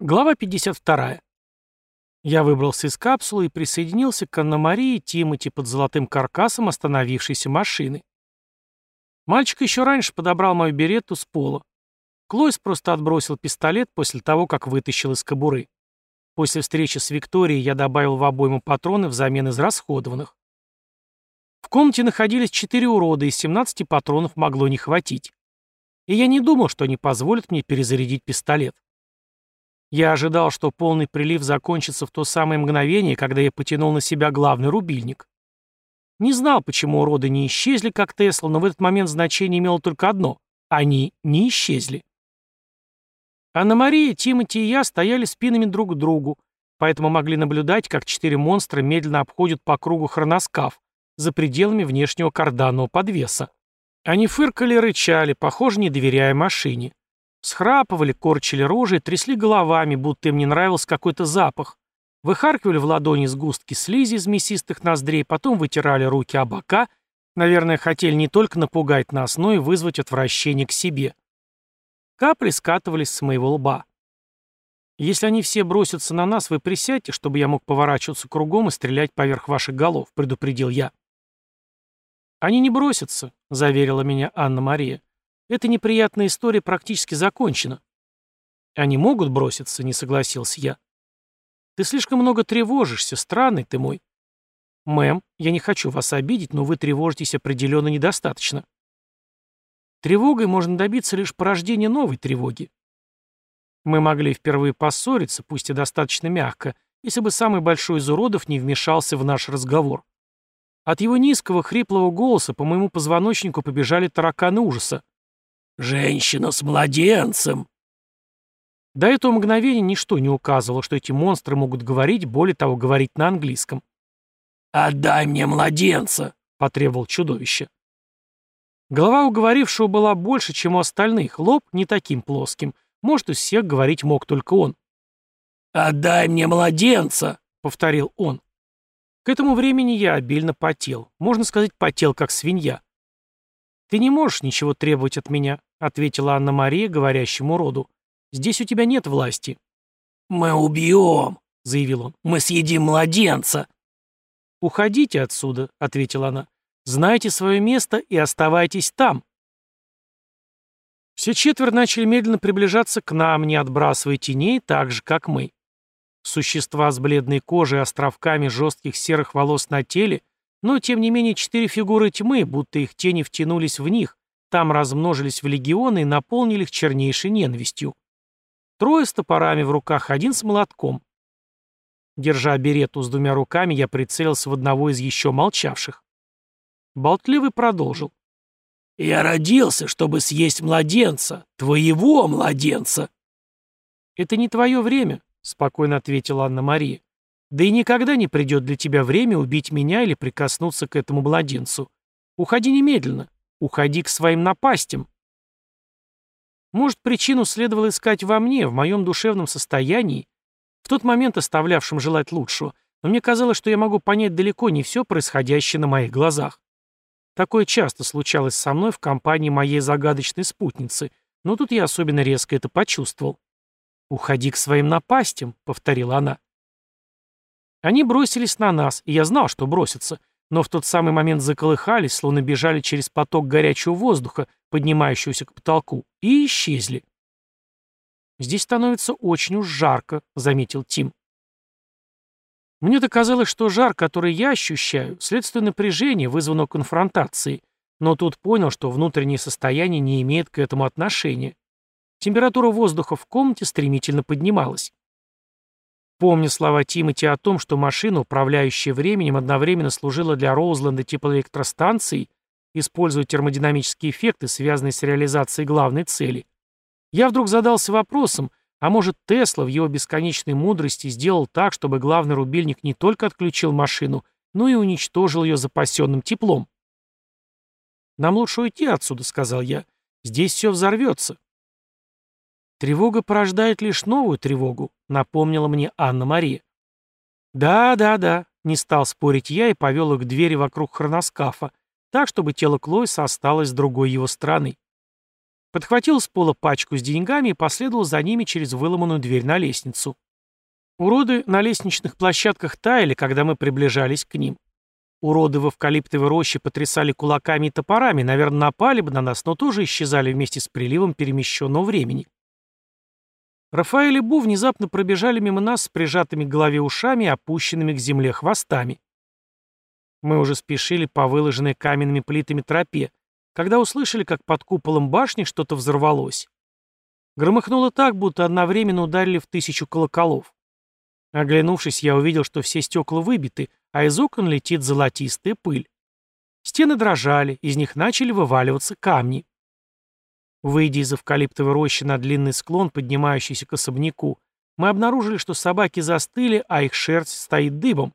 Глава 52. Я выбрался из капсулы и присоединился к Анна-Марии и Тимоти под золотым каркасом остановившейся машины. Мальчик еще раньше подобрал мою беретту с пола. Клойс просто отбросил пистолет после того, как вытащил из кобуры. После встречи с Викторией я добавил в обойму патроны взамен израсходованных. В комнате находились четыре урода, и 17 патронов могло не хватить. И я не думал, что они позволят мне перезарядить пистолет. Я ожидал, что полный прилив закончится в то самое мгновение, когда я потянул на себя главный рубильник. Не знал, почему уроды не исчезли, как Тесла, но в этот момент значение имело только одно — они не исчезли. Анна-Мария, Тимати и я стояли спинами друг к другу, поэтому могли наблюдать, как четыре монстра медленно обходят по кругу хроноскаф за пределами внешнего карданного подвеса. Они фыркали и рычали, похоже, не доверяя машине. Схрапывали, корчили рожи трясли головами, будто им не нравился какой-то запах. Выхаркивали в ладони сгустки слизи из мясистых ноздрей, потом вытирали руки о бока. Наверное, хотели не только напугать нас, но и вызвать отвращение к себе. Капли скатывались с моего лба. «Если они все бросятся на нас, вы присядьте, чтобы я мог поворачиваться кругом и стрелять поверх ваших голов», — предупредил я. «Они не бросятся», — заверила меня Анна-Мария. Эта неприятная история практически закончена. Они могут броситься, не согласился я. Ты слишком много тревожишься, странный ты мой. Мэм, я не хочу вас обидеть, но вы тревожитесь определенно недостаточно. Тревогой можно добиться лишь порождения новой тревоги. Мы могли впервые поссориться, пусть и достаточно мягко, если бы самый большой из уродов не вмешался в наш разговор. От его низкого, хриплого голоса по моему позвоночнику побежали тараканы ужаса. «Женщина с младенцем!» До этого мгновения ничто не указывало, что эти монстры могут говорить, более того, говорить на английском. «Отдай мне младенца!» — потребовал чудовище. Голова у говорившего была больше, чем у остальных, лоб не таким плоским. Может, из всех говорить мог только он. «Отдай мне младенца!» — повторил он. К этому времени я обильно потел. Можно сказать, потел, как свинья. «Ты не можешь ничего требовать от меня», — ответила Анна-Мария говорящему роду. «Здесь у тебя нет власти». «Мы убьем», — заявил он. «Мы съедим младенца». «Уходите отсюда», — ответила она. «Знайте свое место и оставайтесь там». Все четверо начали медленно приближаться к нам, не отбрасывая теней так же, как мы. Существа с бледной кожей и островками жестких серых волос на теле но, тем не менее, четыре фигуры тьмы, будто их тени втянулись в них, там размножились в легионы и наполнили их чернейшей ненавистью. Трое с топорами в руках, один с молотком. Держа берету с двумя руками, я прицелился в одного из еще молчавших. Болтливый продолжил. «Я родился, чтобы съесть младенца, твоего младенца!» «Это не твое время», — спокойно ответила Анна-Мария. Да и никогда не придет для тебя время убить меня или прикоснуться к этому младенцу. Уходи немедленно. Уходи к своим напастям. Может, причину следовало искать во мне, в моем душевном состоянии, в тот момент оставлявшем желать лучшего, но мне казалось, что я могу понять далеко не все происходящее на моих глазах. Такое часто случалось со мной в компании моей загадочной спутницы, но тут я особенно резко это почувствовал. «Уходи к своим напастям», — повторила она. Они бросились на нас, и я знал, что бросятся, но в тот самый момент заколыхались, словно бежали через поток горячего воздуха, поднимающегося к потолку, и исчезли. «Здесь становится очень уж жарко», — заметил Тим. Мне-то казалось, что жар, который я ощущаю, следствие напряжения, вызванного конфронтацией, но тут понял, что внутреннее состояние не имеет к этому отношения. Температура воздуха в комнате стремительно поднималась. Помня слова Тимати о том, что машина, управляющая временем, одновременно служила для Роузленда теплоэлектростанцией, используя термодинамические эффекты, связанные с реализацией главной цели, я вдруг задался вопросом, а может Тесла в его бесконечной мудрости сделал так, чтобы главный рубильник не только отключил машину, но и уничтожил ее запасенным теплом? «Нам лучше уйти отсюда», — сказал я. «Здесь все взорвется». «Тревога порождает лишь новую тревогу», — напомнила мне Анна-Мария. «Да, да, да», — не стал спорить я и повел их к двери вокруг хроноскафа, так, чтобы тело Клойса осталось с другой его стороны. Подхватил с пола пачку с деньгами и последовал за ними через выломанную дверь на лестницу. Уроды на лестничных площадках таяли, когда мы приближались к ним. Уроды в эвкалиптовой роще потрясали кулаками и топорами, наверное, напали бы на нас, но тоже исчезали вместе с приливом перемещенного времени. Рафаэль и Бу внезапно пробежали мимо нас с прижатыми к голове ушами и опущенными к земле хвостами. Мы уже спешили по выложенной каменными плитами тропе, когда услышали, как под куполом башни что-то взорвалось. Громыхнуло так, будто одновременно ударили в тысячу колоколов. Оглянувшись, я увидел, что все стекла выбиты, а из окон летит золотистая пыль. Стены дрожали, из них начали вываливаться камни. Выйдя из эвкалиптовой рощи на длинный склон, поднимающийся к особняку, мы обнаружили, что собаки застыли, а их шерсть стоит дыбом.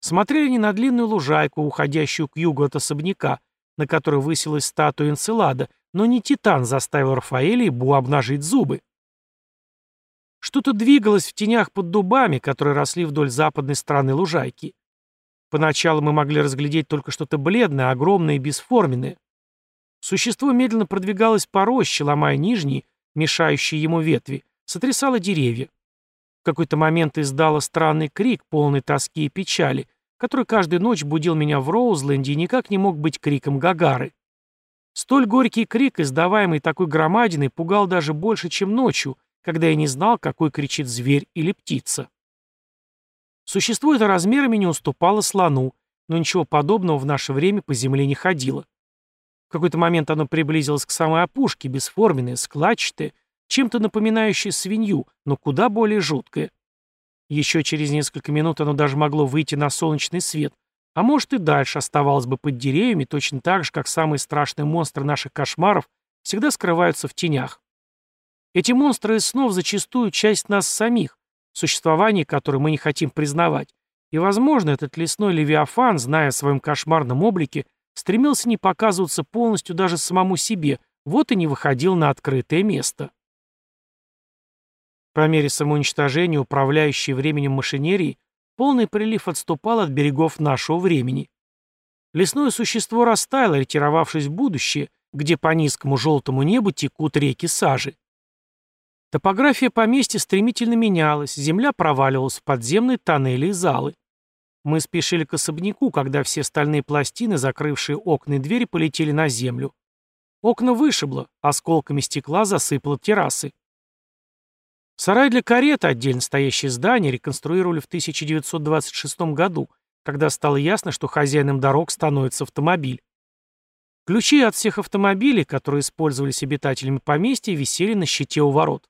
Смотрели они на длинную лужайку, уходящую к югу от особняка, на которой высилась статуя Энцелада, но не Титан заставил Рафаэля и Бу обнажить зубы. Что-то двигалось в тенях под дубами, которые росли вдоль западной стороны лужайки. Поначалу мы могли разглядеть только что-то бледное, огромное и бесформенное. Существо медленно продвигалось по роще, ломая нижние, мешающие ему ветви, сотрясало деревья. В какой-то момент издало странный крик, полный тоски и печали, который каждую ночь будил меня в Роузленде и никак не мог быть криком Гагары. Столь горький крик, издаваемый такой громадиной, пугал даже больше, чем ночью, когда я не знал, какой кричит зверь или птица. Существо это размерами не уступало слону, но ничего подобного в наше время по земле не ходило какой-то момент оно приблизилось к самой опушке, бесформенное, складчатое, чем-то напоминающее свинью, но куда более жуткое. Еще через несколько минут оно даже могло выйти на солнечный свет, а может и дальше оставалось бы под деревьями, точно так же, как самые страшные монстры наших кошмаров всегда скрываются в тенях. Эти монстры из снов зачастую часть нас самих, существование которой мы не хотим признавать. И, возможно, этот лесной левиафан, зная о своем кошмарном облике, Стремился не показываться полностью даже самому себе, вот и не выходил на открытое место. По мере самоуничтожения, управляющей временем машинерии, полный прилив отступал от берегов нашего времени. Лесное существо растаяло, ретировавшись в будущее, где по низкому желтому небу текут реки сажи. Топография поместья стремительно менялась, земля проваливалась в подземные тоннели и залы. Мы спешили к особняку, когда все стальные пластины, закрывшие окна и двери, полетели на землю. Окна вышибло, осколками стекла засыпало террасы. Сарай для кареты, отдельно стоящее здание, реконструировали в 1926 году, когда стало ясно, что хозяином дорог становится автомобиль. Ключи от всех автомобилей, которые использовались обитателями поместья, висели на щите у ворот.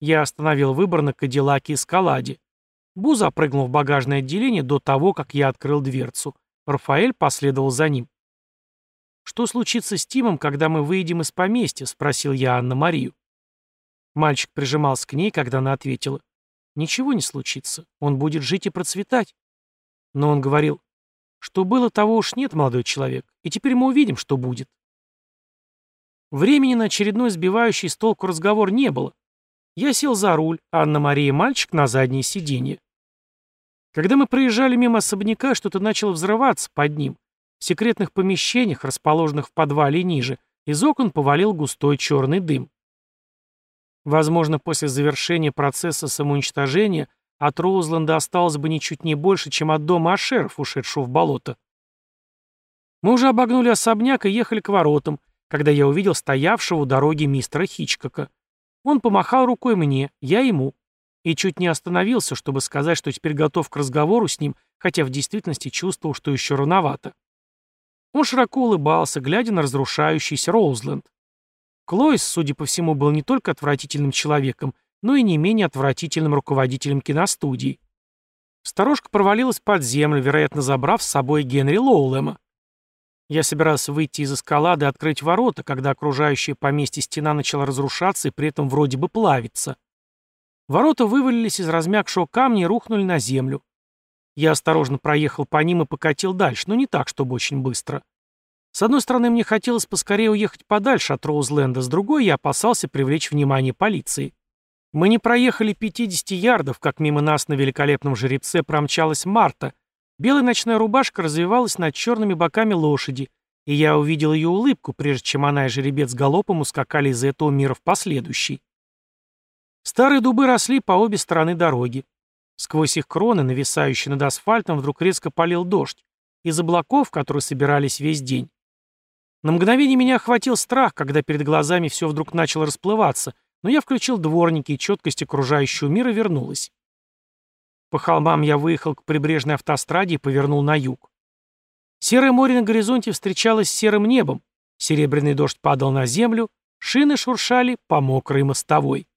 Я остановил выбор на Кадиллаке Эскаладе. Бу запрыгнул в багажное отделение до того, как я открыл дверцу. Рафаэль последовал за ним. «Что случится с Тимом, когда мы выйдем из поместья?» — спросил я Анна-Марию. Мальчик прижимался к ней, когда она ответила. «Ничего не случится. Он будет жить и процветать». Но он говорил, «Что было, того уж нет, молодой человек, и теперь мы увидим, что будет». Времени на очередной сбивающий с толку разговор не было. Я сел за руль, а Анна-Мария и мальчик на заднее сиденье. Когда мы проезжали мимо особняка, что-то начало взрываться под ним. В секретных помещениях, расположенных в подвале ниже, из окон повалил густой черный дым. Возможно, после завершения процесса самоуничтожения от Роузленда осталось бы ничуть не больше, чем от дома Ашеров, ушедшего в болото. Мы уже обогнули особняк и ехали к воротам, когда я увидел стоявшего у дороги мистера Хичкока. Он помахал рукой мне, я ему и чуть не остановился, чтобы сказать, что теперь готов к разговору с ним, хотя в действительности чувствовал, что еще рановато. Он широко улыбался, глядя на разрушающийся Роузленд. Клойс, судя по всему, был не только отвратительным человеком, но и не менее отвратительным руководителем киностудии. Сторожка провалилась под землю, вероятно, забрав с собой Генри Лоулема. Я собирался выйти из эскалады и открыть ворота, когда окружающая поместье стена начала разрушаться и при этом вроде бы плавиться. Ворота вывалились из размягшего камня и рухнули на землю. Я осторожно проехал по ним и покатил дальше, но не так, чтобы очень быстро. С одной стороны, мне хотелось поскорее уехать подальше от Роузленда, с другой я опасался привлечь внимание полиции. Мы не проехали 50 ярдов, как мимо нас на великолепном жеребце промчалась Марта. Белая ночная рубашка развивалась над черными боками лошади, И я увидел ее улыбку, прежде чем она и жеребец галопом ускакали из этого мира в последующий. Старые дубы росли по обе стороны дороги. Сквозь их кроны, нависающие над асфальтом, вдруг резко полил дождь. Из облаков, которые собирались весь день. На мгновение меня охватил страх, когда перед глазами все вдруг начало расплываться, но я включил дворники, и четкость окружающего мира вернулась. По холмам я выехал к прибрежной автостраде и повернул на юг. Серое море на горизонте встречалось с серым небом, серебряный дождь падал на землю, шины шуршали по мокрой мостовой.